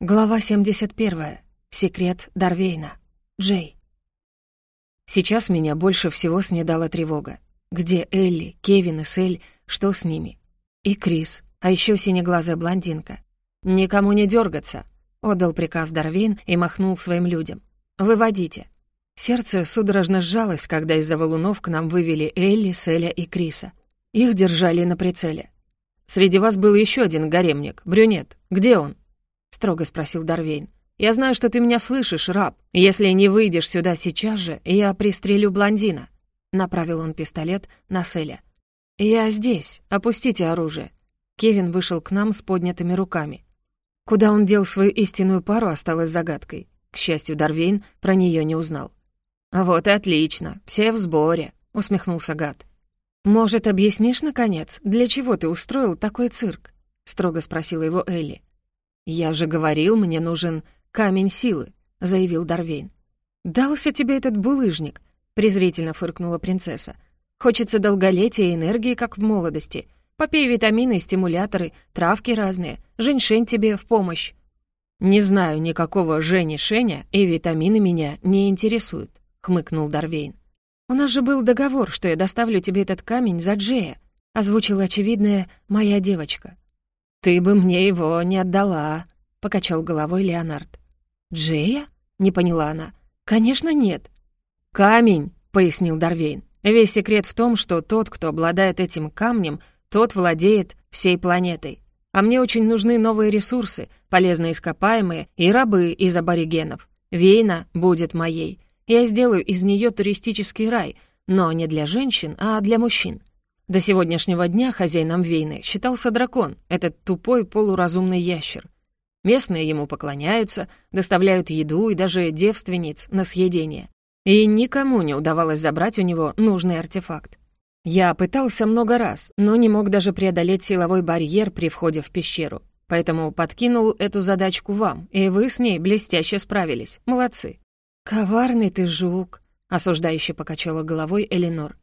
Глава 71. Секрет Дарвейна. Джей. Сейчас меня больше всего снедала тревога. Где Элли, Кевин и Сель, что с ними? И Крис, а еще синеглазая блондинка. «Никому не дергаться, отдал приказ Дарвейн и махнул своим людям. «Выводите». Сердце судорожно сжалось, когда из-за валунов к нам вывели Элли, Селя и Криса. Их держали на прицеле. «Среди вас был еще один гаремник, брюнет. Где он?» — строго спросил Дарвейн. «Я знаю, что ты меня слышишь, раб. Если не выйдешь сюда сейчас же, я пристрелю блондина». Направил он пистолет на Селя. «Я здесь. Опустите оружие». Кевин вышел к нам с поднятыми руками. Куда он дел свою истинную пару, осталось загадкой. К счастью, Дарвейн про нее не узнал. «Вот и отлично. Все в сборе», — усмехнулся гад. «Может, объяснишь, наконец, для чего ты устроил такой цирк?» — строго спросила его Элли. «Я же говорил, мне нужен камень силы», — заявил Дарвейн. «Дался тебе этот булыжник», — презрительно фыркнула принцесса. «Хочется долголетия и энергии, как в молодости. Попей витамины, стимуляторы, травки разные. Женьшень тебе в помощь». «Не знаю никакого Жени Шеня, и витамины меня не интересуют», — хмыкнул Дарвейн. «У нас же был договор, что я доставлю тебе этот камень за Джея», — озвучила очевидная «моя девочка». «Ты бы мне его не отдала», — покачал головой Леонард. «Джея?» — не поняла она. «Конечно, нет». «Камень», — пояснил Дарвейн. «Весь секрет в том, что тот, кто обладает этим камнем, тот владеет всей планетой. А мне очень нужны новые ресурсы, полезные ископаемые и рабы из аборигенов. Вейна будет моей. Я сделаю из нее туристический рай, но не для женщин, а для мужчин. До сегодняшнего дня хозяином Вейны считался дракон, этот тупой полуразумный ящер. Местные ему поклоняются, доставляют еду и даже девственниц на съедение. И никому не удавалось забрать у него нужный артефакт. Я пытался много раз, но не мог даже преодолеть силовой барьер при входе в пещеру. Поэтому подкинул эту задачку вам, и вы с ней блестяще справились. Молодцы. «Коварный ты жук», — осуждающе покачала головой Эленор.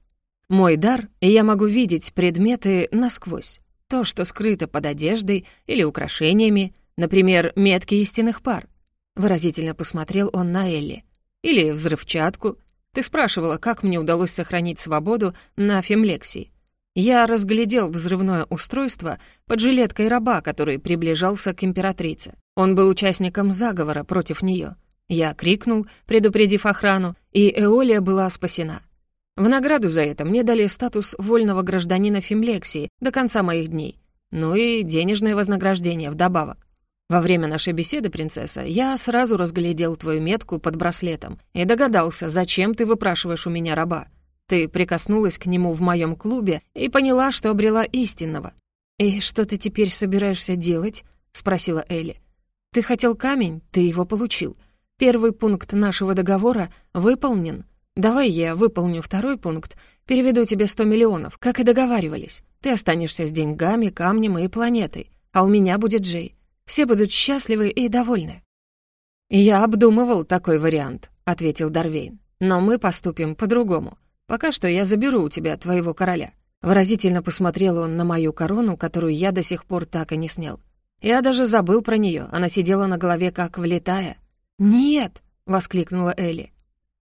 Мой дар, и я могу видеть предметы насквозь. То, что скрыто под одеждой или украшениями, например, метки истинных пар. Выразительно посмотрел он на Элли. Или взрывчатку. Ты спрашивала, как мне удалось сохранить свободу на Фемлексии. Я разглядел взрывное устройство под жилеткой раба, который приближался к императрице. Он был участником заговора против нее. Я крикнул, предупредив охрану, и Эолия была спасена. В награду за это мне дали статус вольного гражданина Фимлексии до конца моих дней. Ну и денежное вознаграждение вдобавок. Во время нашей беседы, принцесса, я сразу разглядел твою метку под браслетом и догадался, зачем ты выпрашиваешь у меня раба. Ты прикоснулась к нему в моем клубе и поняла, что обрела истинного. «И что ты теперь собираешься делать?» — спросила Элли. «Ты хотел камень, ты его получил. Первый пункт нашего договора выполнен. Давай я выполню второй пункт, переведу тебе сто миллионов, как и договаривались. Ты останешься с деньгами, камнем и планетой, а у меня будет Джей. Все будут счастливы и довольны». «Я обдумывал такой вариант», — ответил Дарвейн. «Но мы поступим по-другому. Пока что я заберу у тебя твоего короля». Выразительно посмотрел он на мою корону, которую я до сих пор так и не снял. Я даже забыл про нее, она сидела на голове как влетая. «Нет!» — воскликнула Элли.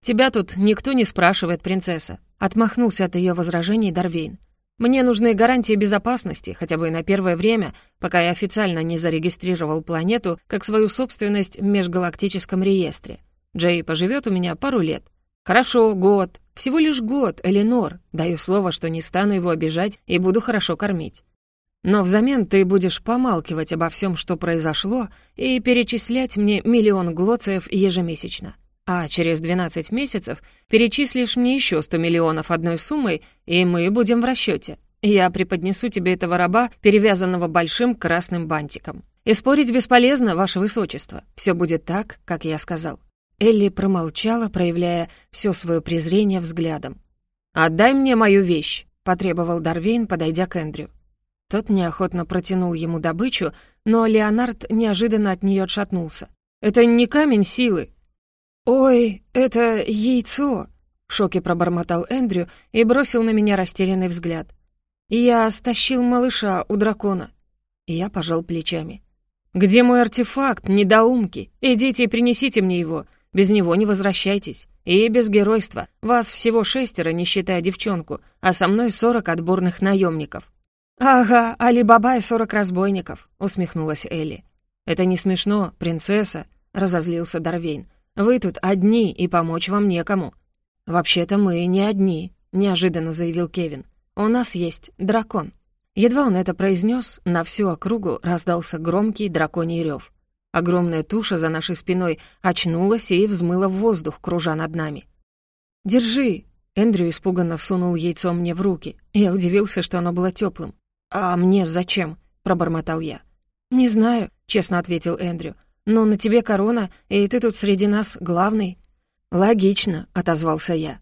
«Тебя тут никто не спрашивает, принцесса», — отмахнулся от ее возражений Дарвейн. «Мне нужны гарантии безопасности, хотя бы на первое время, пока я официально не зарегистрировал планету как свою собственность в межгалактическом реестре. Джей поживет у меня пару лет. Хорошо, год. Всего лишь год, Эленор. Даю слово, что не стану его обижать и буду хорошо кормить. Но взамен ты будешь помалкивать обо всем, что произошло, и перечислять мне миллион глоциев ежемесячно. А через 12 месяцев перечислишь мне еще 100 миллионов одной суммой, и мы будем в расчете. Я преподнесу тебе этого раба, перевязанного большим красным бантиком. И спорить бесполезно, ваше высочество. Все будет так, как я сказал». Элли промолчала, проявляя все свое презрение взглядом. «Отдай мне мою вещь», — потребовал Дарвейн, подойдя к Эндрю. Тот неохотно протянул ему добычу, но Леонард неожиданно от нее отшатнулся. «Это не камень силы, «Ой, это яйцо!» — в шоке пробормотал Эндрю и бросил на меня растерянный взгляд. «Я стащил малыша у дракона». И я пожал плечами. «Где мой артефакт, недоумки? Идите и принесите мне его. Без него не возвращайтесь. И без геройства. Вас всего шестеро, не считая девчонку, а со мной сорок отборных наемников». «Ага, Али-Баба и сорок разбойников», — усмехнулась Элли. «Это не смешно, принцесса», — разозлился Дарвейн. «Вы тут одни, и помочь вам некому». «Вообще-то мы не одни», — неожиданно заявил Кевин. «У нас есть дракон». Едва он это произнес, на всю округу раздался громкий драконий рев. Огромная туша за нашей спиной очнулась и взмыла в воздух, кружа над нами. «Держи!» Эндрю испуганно всунул яйцо мне в руки. Я удивился, что оно было теплым. «А мне зачем?» — пробормотал я. «Не знаю», — честно ответил Эндрю. «Но на тебе корона, и ты тут среди нас главный». «Логично», — отозвался я.